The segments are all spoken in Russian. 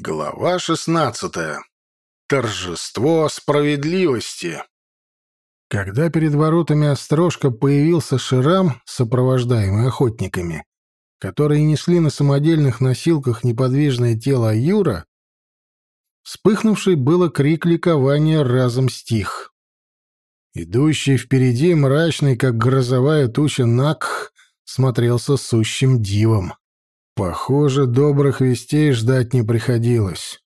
Глава шестнадцатая. Торжество справедливости. Когда перед воротами Острожка появился Ширам, сопровождаемый охотниками, которые несли на самодельных носилках неподвижное тело Юра, вспыхнувший было крик ликования разом стих. Идущий впереди, мрачный, как грозовая туча Накх, смотрелся сущим дивом. Похоже, добрых вестей ждать не приходилось.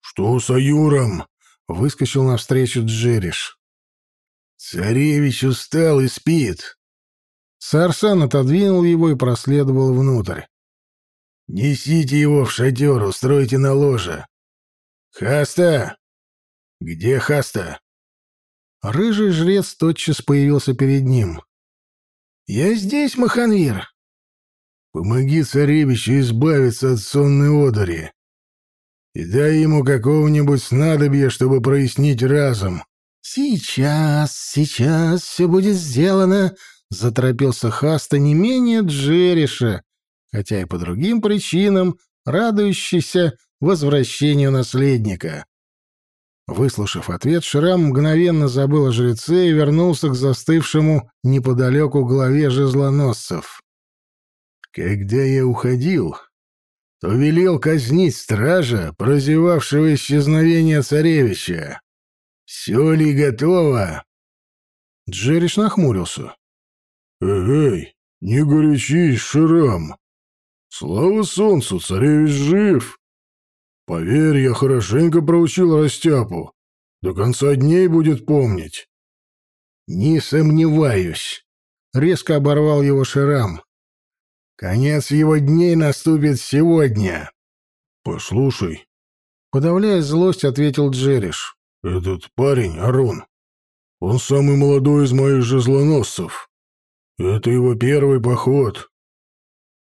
«Что с Аюром?» — выскочил навстречу Джериш. «Царевич устал и спит». Сарсан отодвинул его и проследовал внутрь. «Несите его в шатер, устройте на ложе. Хаста! Где Хаста?» Рыжий жрец тотчас появился перед ним. «Я здесь, Маханвир», Помоги царевичу избавиться от сонной одури. И дай ему какого-нибудь снадобья, чтобы прояснить разум. «Сейчас, сейчас все будет сделано», — заторопился Хаста не менее Джериша, хотя и по другим причинам, радующийся возвращению наследника. Выслушав ответ, Шрам мгновенно забыл о жреце и вернулся к застывшему неподалеку главе жезлоносцев. Когда я уходил, то велел казнить стража, прозевавшего исчезновение царевича. Все ли готово?» Джериш нахмурился. «Эй, не горячись, Шрам. Слава солнцу, царевич жив. Поверь, я хорошенько проучил Растяпу. До конца дней будет помнить». «Не сомневаюсь», — резко оборвал его Шрам. Конец его дней наступит сегодня. Послушай, подавляя злость, ответил Джериш. Этот парень, Арон, он самый молодой из моих жезлоносцев. Это его первый поход.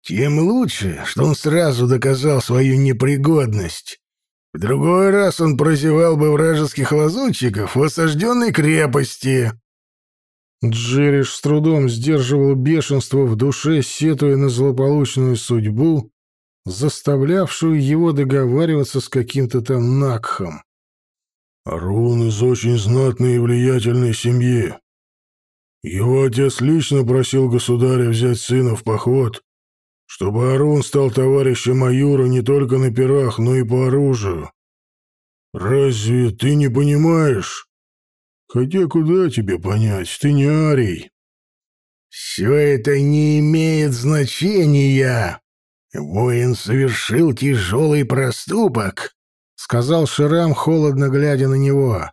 Тем лучше, что он сразу доказал свою непригодность. В другой раз он прозевал бы вражеских лазутчиков в осажденной крепости. Джериш с трудом сдерживал бешенство в душе, сетуя на злополучную судьбу, заставлявшую его договариваться с каким-то там Накхом. «Арун из очень знатной и влиятельной семьи. Его отец лично просил государя взять сына в поход, чтобы Арун стал товарищем Маюра не только на пирах, но и по оружию. Разве ты не понимаешь?» Хотя куда тебе понять, ты не арий. Все это не имеет значения. Воин совершил тяжелый проступок, сказал Ширам, холодно глядя на него.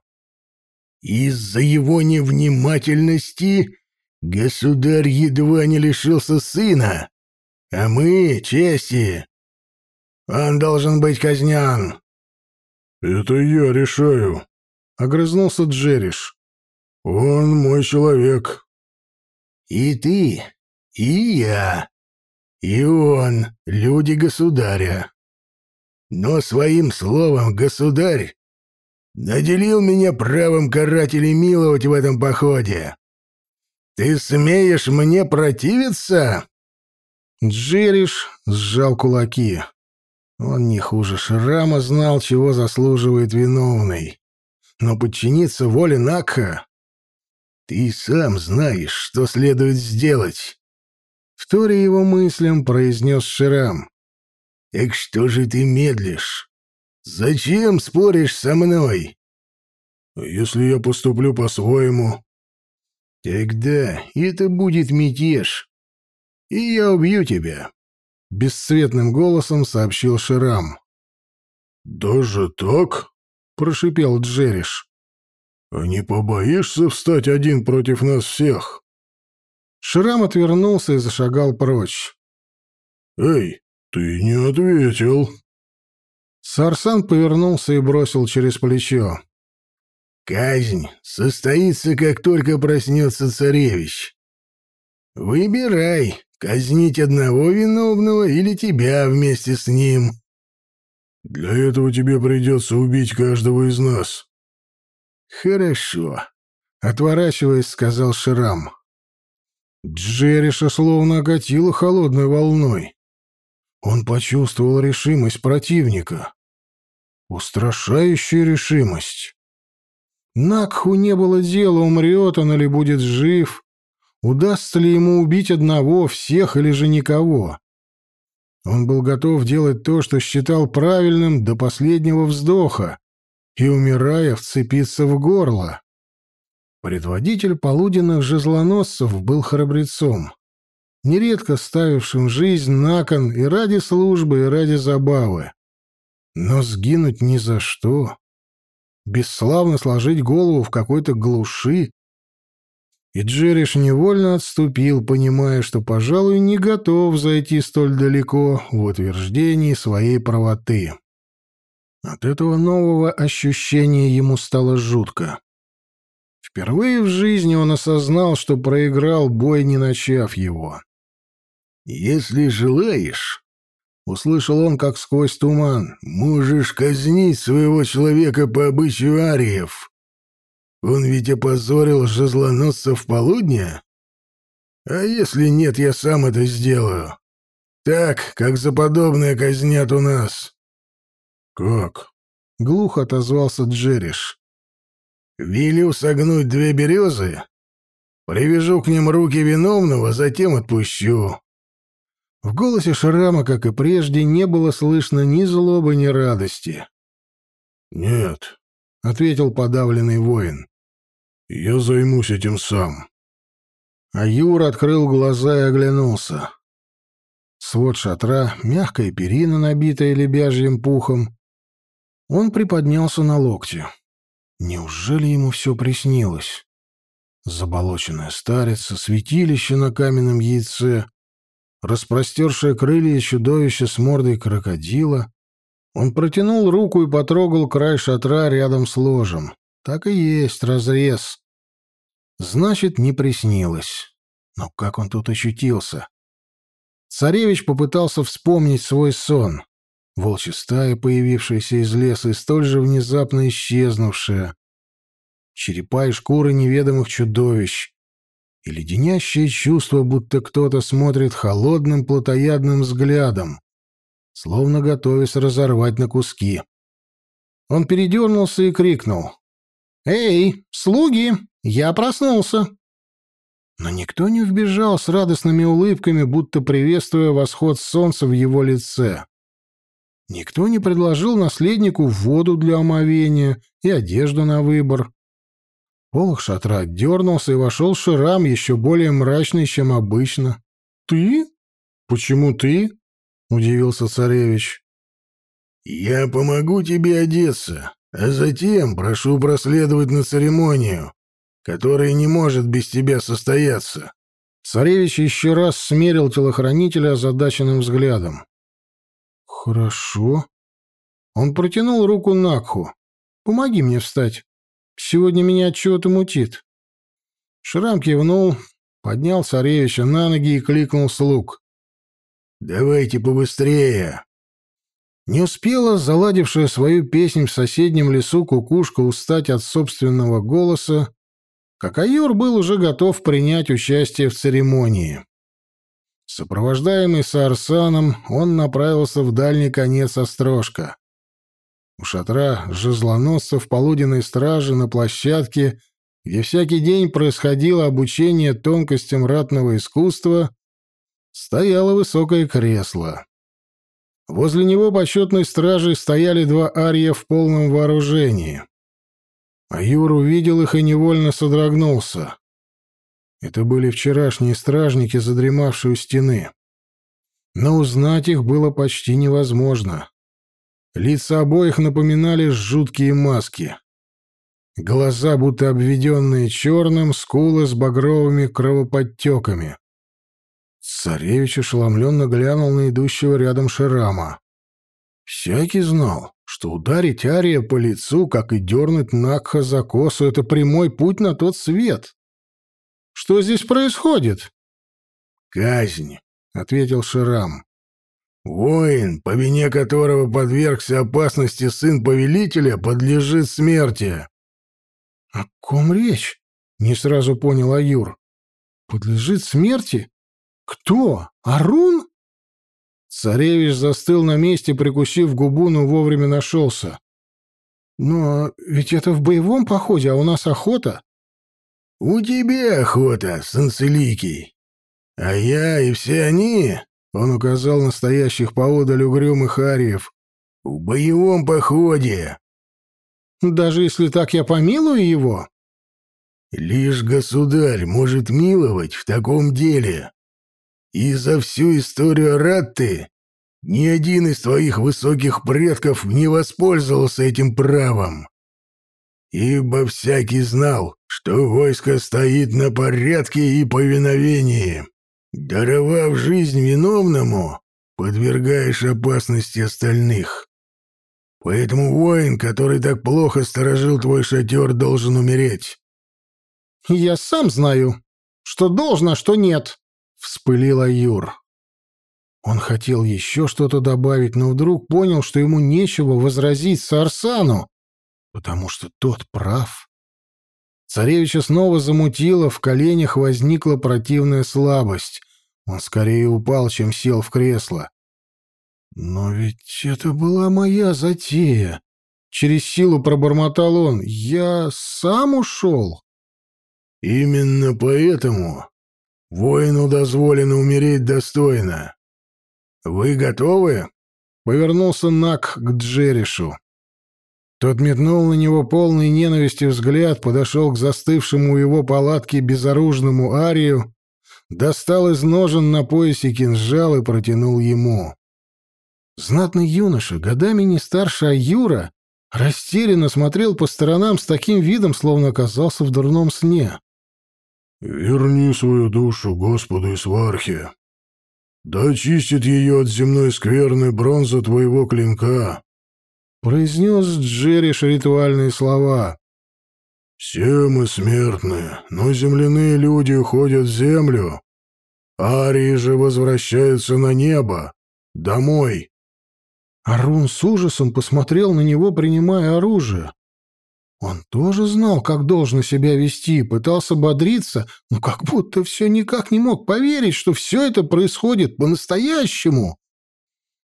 Из-за его невнимательности государь едва не лишился сына, а мы — чести. Он должен быть казнен. Это я решаю, — огрызнулся Джериш. «Он мой человек». «И ты, и я, и он — люди государя. Но своим словом государь наделил меня правом карать или миловать в этом походе. Ты смеешь мне противиться?» Джериш сжал кулаки. Он не хуже Шрама знал, чего заслуживает виновный но подчиниться воле Накха... Ты сам знаешь, что следует сделать. Вторя его мыслям, произнес Ширам. Так что же ты медлишь? Зачем споришь со мной? Если я поступлю по-своему? Тогда это будет мятеж. И я убью тебя. Бесцветным голосом сообщил Ширам. «Даже так?» Прошипел Джериш. «А не побоишься встать один против нас всех?» Шрам отвернулся и зашагал прочь. «Эй, ты не ответил!» Сарсан повернулся и бросил через плечо. «Казнь состоится, как только проснется царевич. Выбирай, казнить одного виновного или тебя вместе с ним». Для этого тебе придется убить каждого из нас. Хорошо. Отворачиваясь, сказал Ширам. Джериша словно окатило холодной волной. Он почувствовал решимость противника. Устрашающая решимость. Накху не было дела, умрет он или будет жив. Удастся ли ему убить одного, всех или же никого? Он был готов делать то, что считал правильным до последнего вздоха, и, умирая, вцепиться в горло. Предводитель полуденных жезлоносцев был храбрецом, нередко ставившим жизнь на кон и ради службы, и ради забавы. Но сгинуть ни за что, бесславно сложить голову в какой-то глуши, и Джериш невольно отступил, понимая, что, пожалуй, не готов зайти столь далеко в утверждении своей правоты. От этого нового ощущения ему стало жутко. Впервые в жизни он осознал, что проиграл бой, не начав его. «Если желаешь, — услышал он, как сквозь туман, — можешь казнить своего человека по обычаю ариев. Он ведь опозорил жезлоносцев полудня? А если нет, я сам это сделаю. Так, как за подобное казнят у нас. Как? Глухо отозвался Джериш. Велю согнуть две березы, привяжу к ним руки виновного, затем отпущу. В голосе Шрама, как и прежде, не было слышно ни злобы, ни радости. «Нет», — ответил подавленный воин. «Я займусь этим сам». А Юра открыл глаза и оглянулся. Свод шатра, мягкая перина, набитая лебяжьим пухом, он приподнялся на локте. Неужели ему все приснилось? Заболоченная старица, святилище на каменном яйце, распростершее крылья чудовище с мордой крокодила. Он протянул руку и потрогал край шатра рядом с ложем. Так и есть, разрез. Значит, не приснилось. Но как он тут очутился? Царевич попытался вспомнить свой сон волчья стая, появившаяся из леса и столь же внезапно исчезнувшая, черепа и шкуры неведомых чудовищ, и леденящее чувство, будто кто-то смотрит холодным плотоядным взглядом, словно готовясь разорвать на куски. Он передернулся и крикнул. «Эй, слуги, я проснулся!» Но никто не вбежал с радостными улыбками, будто приветствуя восход солнца в его лице. Никто не предложил наследнику воду для омовения и одежду на выбор. Полох шатра дернулся и вошел Ширам еще более мрачный, чем обычно. «Ты? Почему ты?» — удивился царевич. «Я помогу тебе одеться, а затем прошу проследовать на церемонию, которая не может без тебя состояться». Царевич еще раз смерил телохранителя озадаченным взглядом. «Хорошо». Он протянул руку Накху. «Помоги мне встать. Сегодня меня чего-то мутит». Шрам кивнул, поднял царевича на ноги и кликнул слуг. «Давайте побыстрее!» Не успела заладившая свою песнь в соседнем лесу кукушка устать от собственного голоса, как Аюр был уже готов принять участие в церемонии. Сопровождаемый Сарсаном, он направился в дальний конец острожка. У шатра жезлоносцев полуденной стражи на площадке, где всякий день происходило обучение тонкостям ратного искусства, стояло высокое кресло. Возле него почетной стражей стояли два ария в полном вооружении. А Юр увидел их и невольно содрогнулся. Это были вчерашние стражники, задремавшие у стены. Но узнать их было почти невозможно. Лица обоих напоминали жуткие маски. Глаза, будто обведенные черным, скулы с багровыми кровоподтеками. Царевич ошеломленно глянул на идущего рядом Шерама. Всякий знал, что ударить Ария по лицу, как и дернуть Накха за косу, — это прямой путь на тот свет. Что здесь происходит?» «Казнь», — ответил Ширам. «Воин, по вине которого подвергся опасности сын повелителя, подлежит смерти». «О ком речь?» — не сразу понял Аюр. «Подлежит смерти? Кто? Арун?» Царевич застыл на месте, прикусив губу, но вовремя нашелся. Но ведь это в боевом походе, а у нас охота. У тебя охота, Санцеликий. А я и все они, он указал настоящих поодаль угрюмых ариев, в боевом походе. Даже если так я помилую его? Лишь государь может миловать в таком деле. И за всю историю Ратты ни один из твоих высоких предков не воспользовался этим правом. Ибо всякий знал, что войско стоит на порядке и повиновении. Даровав жизнь виновному, подвергаешь опасности остальных. Поэтому воин, который так плохо сторожил твой шатер, должен умереть. «Я сам знаю, что должно, а что нет», — вспылила Юр. Он хотел еще что-то добавить, но вдруг понял, что ему нечего возразить Сарсану, потому что тот прав. Царевича снова замутило, в коленях возникла противная слабость. Он скорее упал, чем сел в кресло. «Но ведь это была моя затея!» Через силу пробормотал он. «Я сам ушел?» «Именно поэтому воину дозволено умереть достойно. Вы готовы?» Повернулся Нак к Джеришу. Тот метнул на него полный ненависти взгляд, подошел к застывшему у его палатки безоружному Арию, достал из ножен на поясе кинжал и протянул ему. Знатный юноша, годами не старше Аюра, растерянно смотрел по сторонам с таким видом, словно оказался в дурном сне. «Верни свою душу Господу Исвархе. Да очистит ее от земной скверной бронза твоего клинка», — произнес Джериш ритуальные слова. «Все мы смертны, но земляные люди уходят в землю. Арии же возвращаются на небо, домой». Арун с ужасом посмотрел на него, принимая оружие. Он тоже знал, как должно себя вести, пытался бодриться, но как будто все никак не мог поверить, что все это происходит по-настоящему.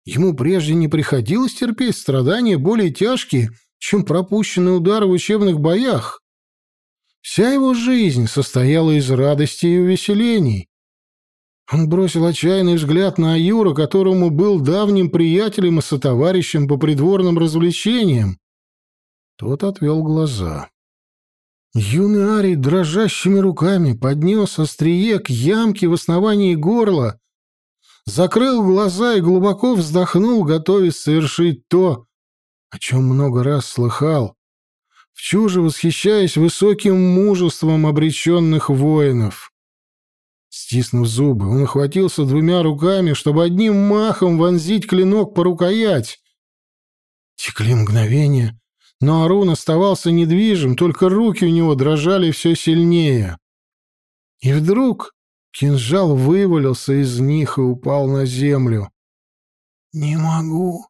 Ему прежде не приходилось терпеть страдания более тяжкие, чем пропущенные удары в учебных боях. Вся его жизнь состояла из радости и увеселений. Он бросил отчаянный взгляд на Аюра, которому был давним приятелем и сотоварищем по придворным развлечениям. Тот отвел глаза. Юный Арий дрожащими руками поднес острие к ямке в основании горла, закрыл глаза и глубоко вздохнул, готовясь совершить то, о чем много раз слыхал, в чуже восхищаясь высоким мужеством обреченных воинов. Стиснув зубы, он охватился двумя руками, чтобы одним махом вонзить клинок по рукоять. Текли мгновения, но Арун оставался недвижим, только руки у него дрожали все сильнее. И вдруг кинжал вывалился из них и упал на землю. «Не могу»,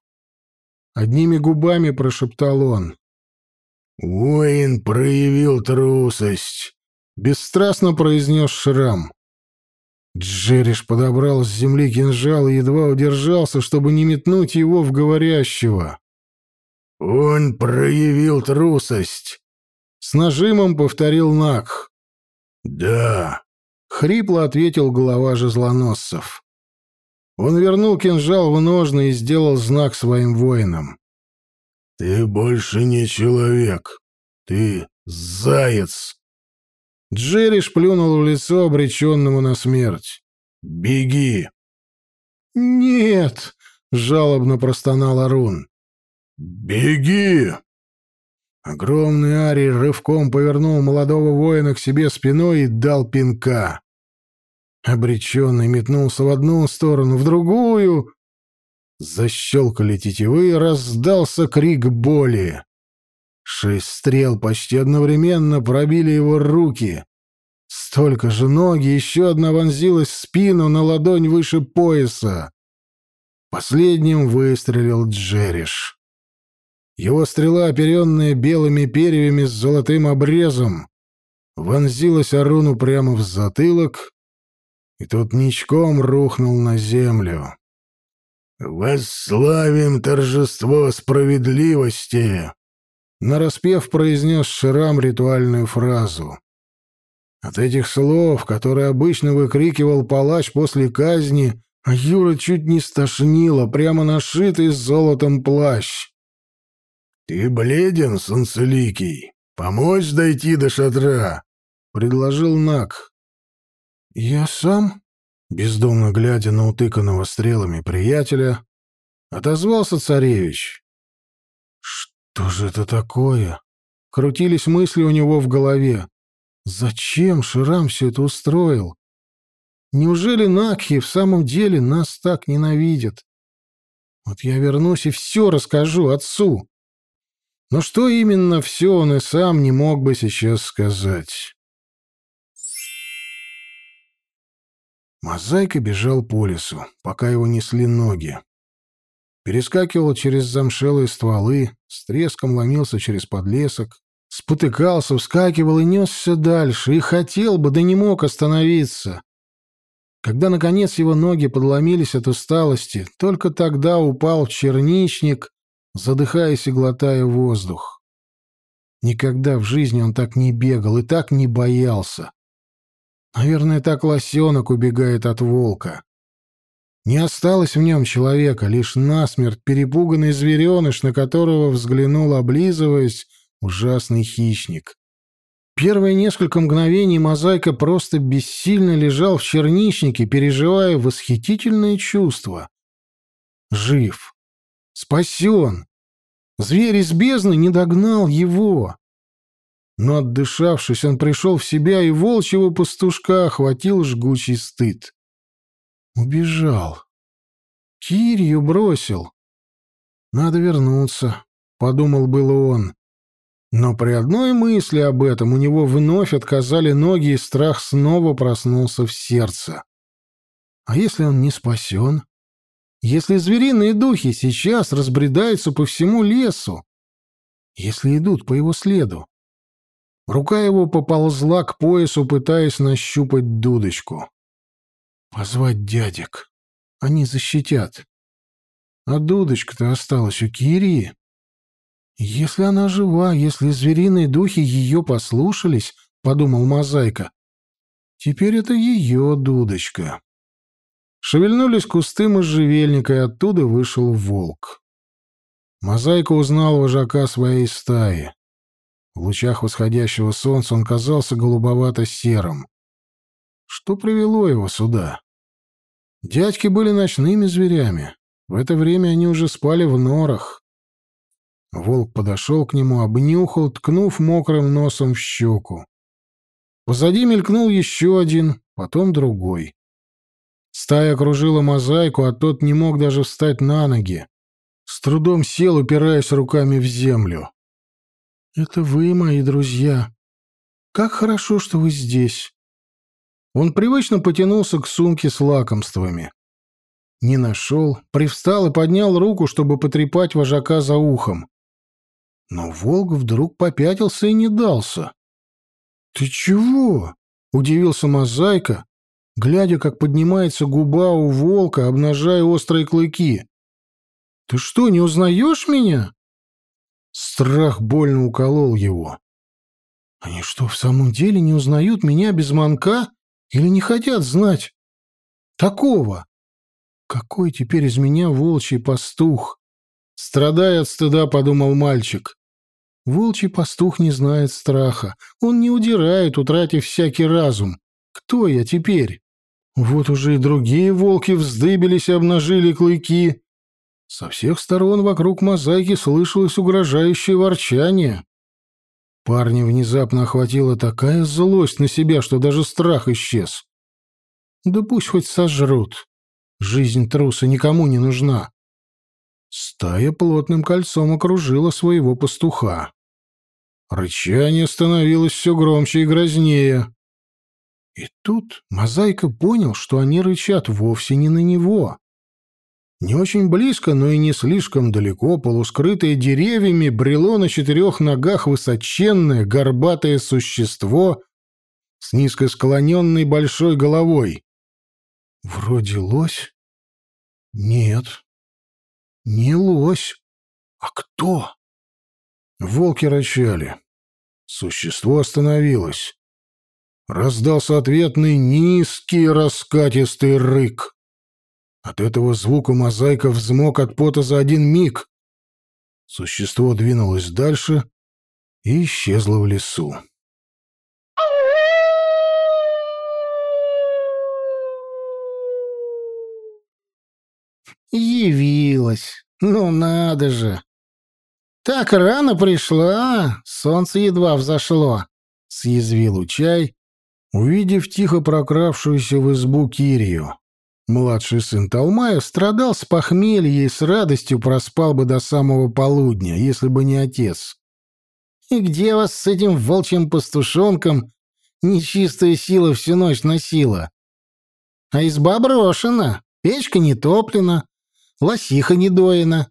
— одними губами прошептал он. «Воин проявил трусость», — бесстрастно произнес Шрам. Джериш подобрал с земли кинжал и едва удержался, чтобы не метнуть его в говорящего. «Он проявил трусость», — с нажимом повторил Нак. «Да», — хрипло ответил глава жезлоносцев. Он вернул кинжал в ножны и сделал знак своим воинам. «Ты больше не человек. Ты заяц!» Джерри плюнул в лицо обреченному на смерть. «Беги!» «Нет!» — жалобно простонал Арун. «Беги!» Огромный Арий рывком повернул молодого воина к себе спиной и дал пинка. Обреченный метнулся в одну сторону, в другую. Защелкали тетивы, раздался крик боли. Шесть стрел почти одновременно пробили его руки. Столько же ноги, еще одна вонзилась в спину на ладонь выше пояса. Последним выстрелил Джериш. Его стрела, оперенная белыми перьями с золотым обрезом, вонзилась Аруну прямо в затылок, и тот ничком рухнул на землю. «Восславим торжество справедливости!» нараспев произнес Ширам ритуальную фразу. От этих слов, которые обычно выкрикивал палач после казни, Юра чуть не стошнило, прямо нашитый золотом плащ. «Ты бледен, солнцеликий? Помочь дойти до шатра?» — предложил Нак. «Я сам?» — бездумно глядя на утыканного стрелами приятеля, отозвался царевич. «Что же это такое?» Крутились мысли у него в голове. «Зачем Ширам все это устроил? Неужели Накхи в самом деле нас так ненавидят? Вот я вернусь и все расскажу отцу. Но что именно все он и сам не мог бы сейчас сказать. Мозаика бежал по лесу, пока его несли ноги. Перескакивал через замшелые стволы, с треском ломился через подлесок, спотыкался, вскакивал и несся дальше, и хотел бы, да не мог остановиться. Когда, наконец, его ноги подломились от усталости, только тогда упал в черничник, задыхаясь и глотая воздух. Никогда в жизни он так не бегал и так не боялся. Наверное, так лосенок убегает от волка. Не осталось в нем человека, лишь насмерть перепуганный звереныш, на которого взглянул, облизываясь, ужасный хищник. Первые несколько мгновений мозаика просто бессильно лежал в черничнике, переживая восхитительные чувства. Жив. Спасен. Зверь из бездны не догнал его. Но, отдышавшись, он пришел в себя, и волчьего пастушка охватил жгучий стыд. Убежал. Кирью бросил. Надо вернуться, — подумал было он. Но при одной мысли об этом у него вновь отказали ноги, и страх снова проснулся в сердце. А если он не спасен? Если звериные духи сейчас разбредаются по всему лесу? Если идут по его следу? Рука его поползла к поясу, пытаясь нащупать дудочку. Позвать дядек. Они защитят. А дудочка-то осталась у Кирии. «Если она жива, если звериные духи ее послушались», — подумал Мозаика, — «теперь это ее дудочка». Шевельнулись кусты можжевельника, и оттуда вышел волк. Мозаика узнал вожака своей стаи. В лучах восходящего солнца он казался голубовато-серым. Что привело его сюда? Дядьки были ночными зверями. В это время они уже спали в норах. Волк подошел к нему, обнюхал, ткнув мокрым носом в щеку. Позади мелькнул еще один, потом другой. Стая окружила мозаику, а тот не мог даже встать на ноги. С трудом сел, упираясь руками в землю. «Это вы, мои друзья. Как хорошо, что вы здесь». Он привычно потянулся к сумке с лакомствами. Не нашел, привстал и поднял руку, чтобы потрепать вожака за ухом. Но волк вдруг попятился и не дался. «Ты чего?» — удивился Мозаика, глядя, как поднимается губа у волка, обнажая острые клыки. «Ты что, не узнаешь меня?» Страх больно уколол его. «Они что, в самом деле не узнают меня без манка или не хотят знать? Такого? Какой теперь из меня волчий пастух?» Страдая от стыда, подумал мальчик. Волчий пастух не знает страха. Он не удирает, утратив всякий разум. Кто я теперь? Вот уже и другие волки вздыбились и обнажили клыки. Со всех сторон вокруг мозаики слышалось угрожающее ворчание. Парня внезапно охватила такая злость на себя, что даже страх исчез. Да пусть хоть сожрут. Жизнь труса никому не нужна. Стая плотным кольцом окружила своего пастуха. Рычание становилось все громче и грознее. И тут Мозаика понял, что они рычат вовсе не на него. Не очень близко, но и не слишком далеко, полускрытое деревьями, брело на четырех ногах высоченное, горбатое существо с низко склоненной большой головой. Вроде лось? Нет, не лось. А кто? Волки рычали. Существо остановилось. Раздался ответный низкий раскатистый рык. От этого звука мозаика взмок от пота за один миг. Существо двинулось дальше и исчезло в лесу. Явилась. Ну надо же. Так рано пришла, солнце едва взошло, съязвил Учай, увидев тихо прокравшуюся в избу Кирию. Младший сын Талмая страдал с похмелья и с радостью проспал бы до самого полудня, если бы не отец. «И где вас с этим волчьим пастушонком нечистая сила всю ночь носила? А изба брошена, печка не топлена, лосиха не доена».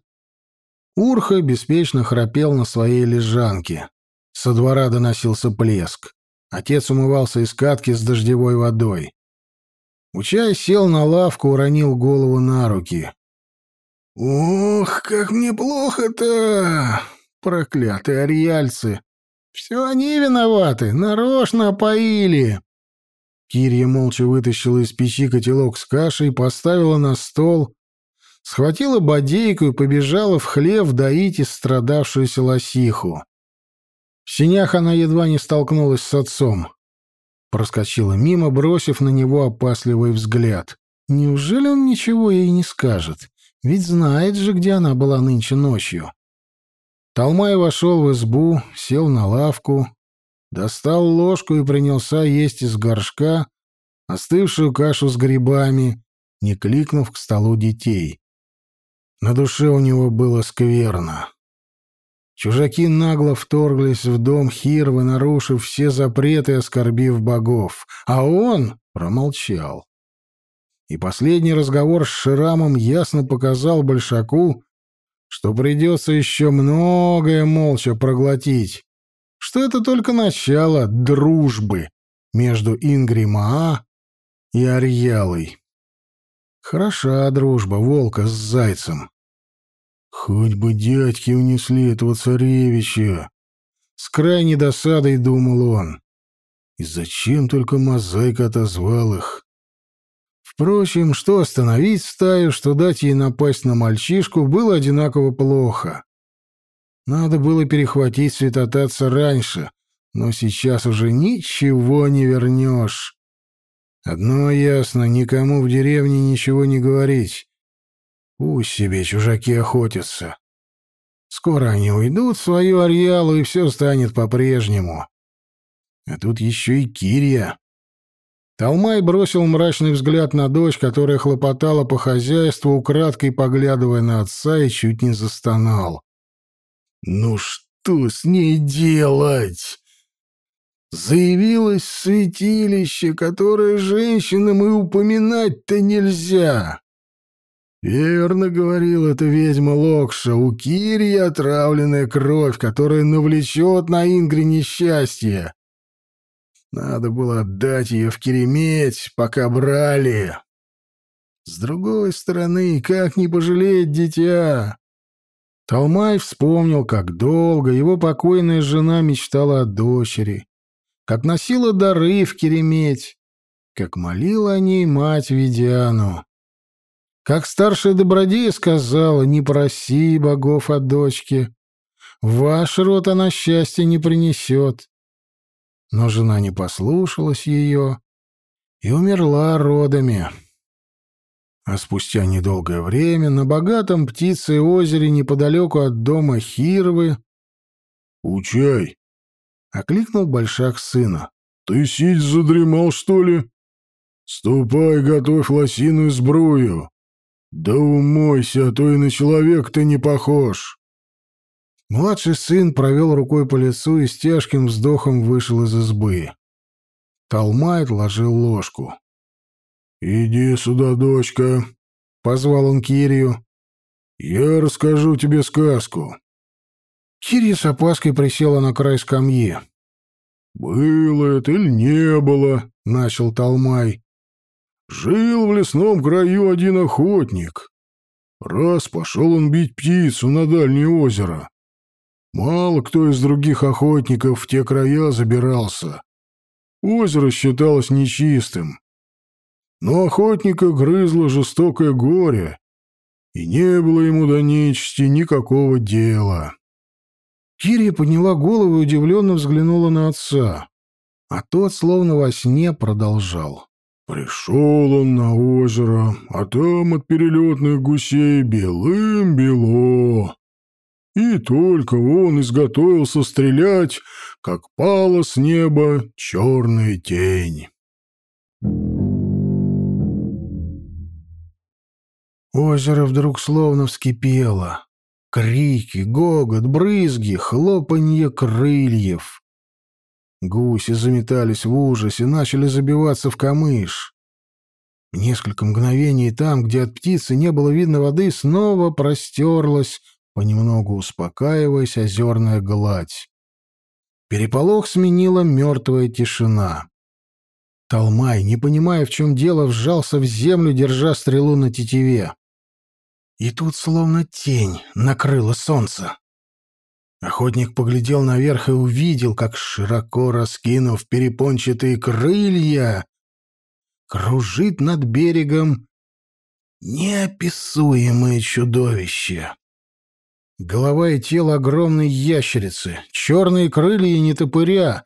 Урха беспечно храпел на своей лежанке. Со двора доносился плеск. Отец умывался из катки с дождевой водой. Учай сел на лавку, уронил голову на руки. «Ох, как мне плохо-то! Проклятые ариальцы! Все они виноваты, нарочно опоили!» Кирья молча вытащила из печи котелок с кашей, поставила на стол, схватила бодейку и побежала в хлев доить истрадавшуюся лосиху. В синях она едва не столкнулась с отцом. Проскочила мимо, бросив на него опасливый взгляд. Неужели он ничего ей не скажет? Ведь знает же, где она была нынче ночью. Талмай вошел в избу, сел на лавку, достал ложку и принялся есть из горшка остывшую кашу с грибами, не кликнув к столу детей. На душе у него было скверно. Чужаки нагло вторглись в дом Хирвы, нарушив все запреты и оскорбив богов, а он промолчал. И последний разговор с Ширамом ясно показал Большаку, что придется еще многое молча проглотить, что это только начало дружбы между Ингримаа и Арьялой. Хороша дружба волка с зайцем. Хоть бы дядьки унесли этого царевича. С крайней досадой думал он. И зачем только мозаика отозвал их? Впрочем, что остановить стаю, что дать ей напасть на мальчишку, было одинаково плохо. Надо было перехватить святотатца раньше, но сейчас уже ничего не вернешь. Одно ясно, никому в деревне ничего не говорить. Пусть себе чужаки охотятся. Скоро они уйдут в свою Арьялу, и все станет по-прежнему. А тут еще и Кирия. Талмай бросил мрачный взгляд на дочь, которая хлопотала по хозяйству, украдкой поглядывая на отца, и чуть не застонал. «Ну что с ней делать?» Заявилось святилище, которое женщинам и упоминать-то нельзя. Верно говорил эта ведьма Локша, у Кирии отравленная кровь, которая навлечет на Ингри несчастье. Надо было отдать ее в Кереметь, пока брали. С другой стороны, как не пожалеть дитя? Талмай вспомнил, как долго его покойная жена мечтала о дочери, как носила дары в Кереметь, как молила о ней мать Ведяну. Как старшая добродея сказала, не проси богов о дочке. Ваш род она счастья не принесет. Но жена не послушалась ее и умерла родами. А спустя недолгое время на богатом птице озере неподалеку от дома Хирвы «Учай!» — окликнул большак сына. «Ты сидь задремал, что ли? Ступай, готовь лосиную сбрую. «Да умойся, а то и на человек ты не похож!» Младший сын провел рукой по лицу и с тяжким вздохом вышел из избы. Талмай отложил ложку. «Иди сюда, дочка», — позвал он Кирию. «Я расскажу тебе сказку». Кирия с опаской присела на край скамьи. «Было это или не было?» — начал Талмай. Жил в лесном краю один охотник. Раз пошел он бить птицу на дальнее озеро. Мало кто из других охотников в те края забирался. Озеро считалось нечистым. Но охотника грызло жестокое горе, и не было ему до нечисти никакого дела. Кирия подняла голову и удивленно взглянула на отца, а тот, словно во сне, продолжал. Пришел он на озеро, а там от перелетных гусей белым-бело. И только он изготовился стрелять, как пала с неба черная тень. Озеро вдруг словно вскипело. Крики, гогот, брызги, хлопанье крыльев. Гуси заметались в ужасе, начали забиваться в камыш. Несколько мгновений там, где от птицы не было видно воды, снова простерлась, понемногу успокаиваясь, озерная гладь. Переполох сменила мертвая тишина. Талмай, не понимая, в чем дело, вжался в землю, держа стрелу на тетиве. И тут словно тень накрыло солнце. Охотник поглядел наверх и увидел, как, широко раскинув перепончатые крылья, кружит над берегом неописуемое чудовище. Голова и тело огромной ящерицы, черные крылья и нетопыря.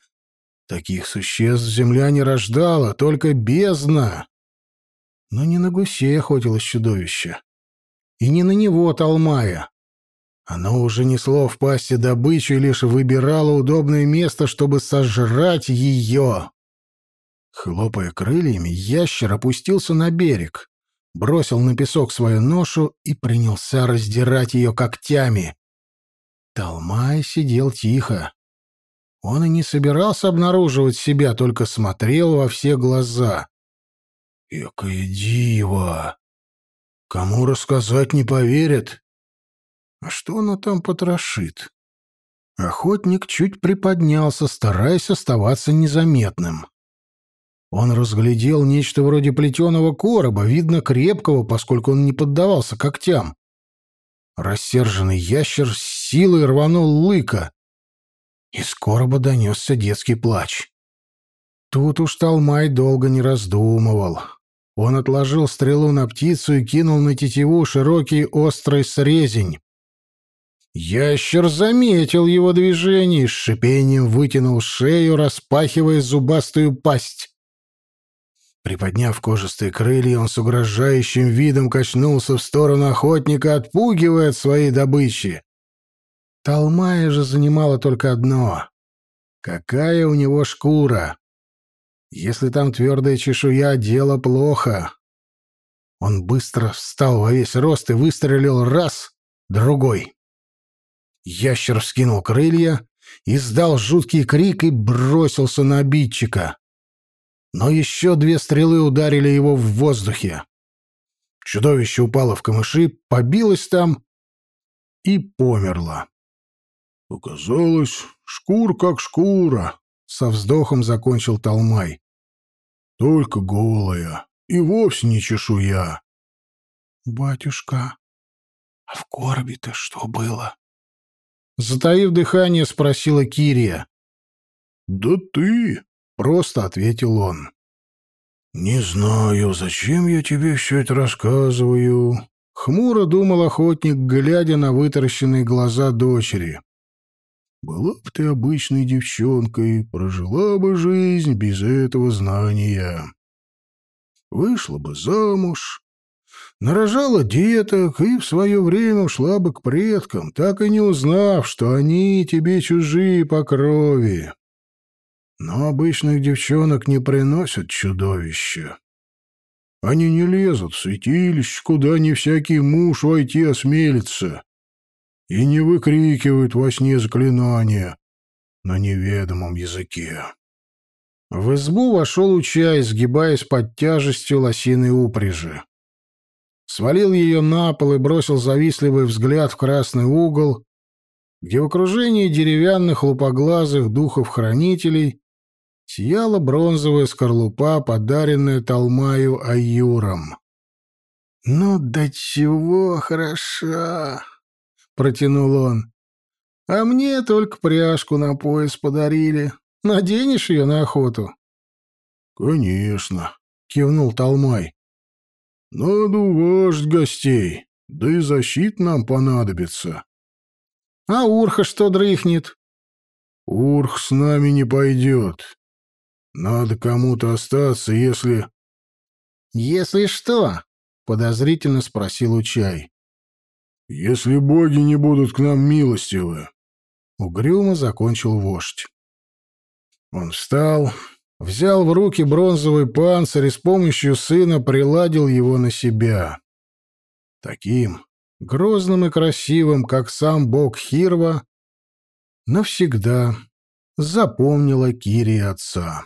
Таких существ земля не рождала, только бездна. Но не на гусей охотилось чудовище. И не на него Талмая. Оно уже несло в пасти добычу и лишь выбирало удобное место, чтобы сожрать ее. Хлопая крыльями, ящер опустился на берег, бросил на песок свою ношу и принялся раздирать ее когтями. Талмай сидел тихо. Он и не собирался обнаруживать себя, только смотрел во все глаза. «Экое диво! Кому рассказать не поверят. А что оно там потрошит? Охотник чуть приподнялся, стараясь оставаться незаметным. Он разглядел нечто вроде плетеного короба, видно крепкого, поскольку он не поддавался когтям. Рассерженный ящер с силой рванул лыка. Из короба донесся детский плач. Тут уж Талмай долго не раздумывал. Он отложил стрелу на птицу и кинул на тетиву широкий острый срезень. Ящер заметил его движение и с шипением вытянул шею, распахивая зубастую пасть. Приподняв кожистые крылья, он с угрожающим видом качнулся в сторону охотника, отпугивая от своей добычи. Талмая же занимала только одно — какая у него шкура. Если там твердая чешуя, дело плохо. Он быстро встал во весь рост и выстрелил раз, другой. Ящер вскинул крылья, издал жуткий крик и бросился на обидчика. Но еще две стрелы ударили его в воздухе. Чудовище упало в камыши, побилось там и померло. «Показалось, шкур как шкура», — со вздохом закончил Талмай. «Только голая и вовсе не чешуя». «Батюшка, а в коробе-то что было?» Затаив дыхание, спросила Кирия. «Да ты!» — просто ответил он. «Не знаю, зачем я тебе все это рассказываю», — хмуро думал охотник, глядя на вытаращенные глаза дочери. «Была бы ты обычной девчонкой, прожила бы жизнь без этого знания. Вышла бы замуж, нарожала деток и в свое время ушла бы к предкам, так и не узнав, что они тебе чужие по крови. Но обычных девчонок не приносят чудовища. Они не лезут в святилище, куда не всякий муж войти осмелится, и не выкрикивают во сне заклинания на неведомом языке. В избу вошел Учай, сгибаясь под тяжестью лосиной упряжи свалил ее на пол и бросил завистливый взгляд в красный угол, где в окружении деревянных лупоглазых духов-хранителей сияла бронзовая скорлупа, подаренная Талмаю Аюром. «Ну, до чего хороша!» — протянул он. А мне только пряжку на пояс подарили. Наденешь ее на охоту? Конечно, кивнул Талмай. Надо уважить гостей, да и защит нам понадобится. А Урха что дрыхнет? Урх с нами не пойдет. Надо кому-то остаться, если... Если что? Подозрительно спросил Учай. Если боги не будут к нам милостивы. Угрюмо закончил вождь. Он встал, взял в руки бронзовый панцирь и с помощью сына приладил его на себя. Таким, грозным и красивым, как сам бог Хирва, навсегда запомнила Кири отца.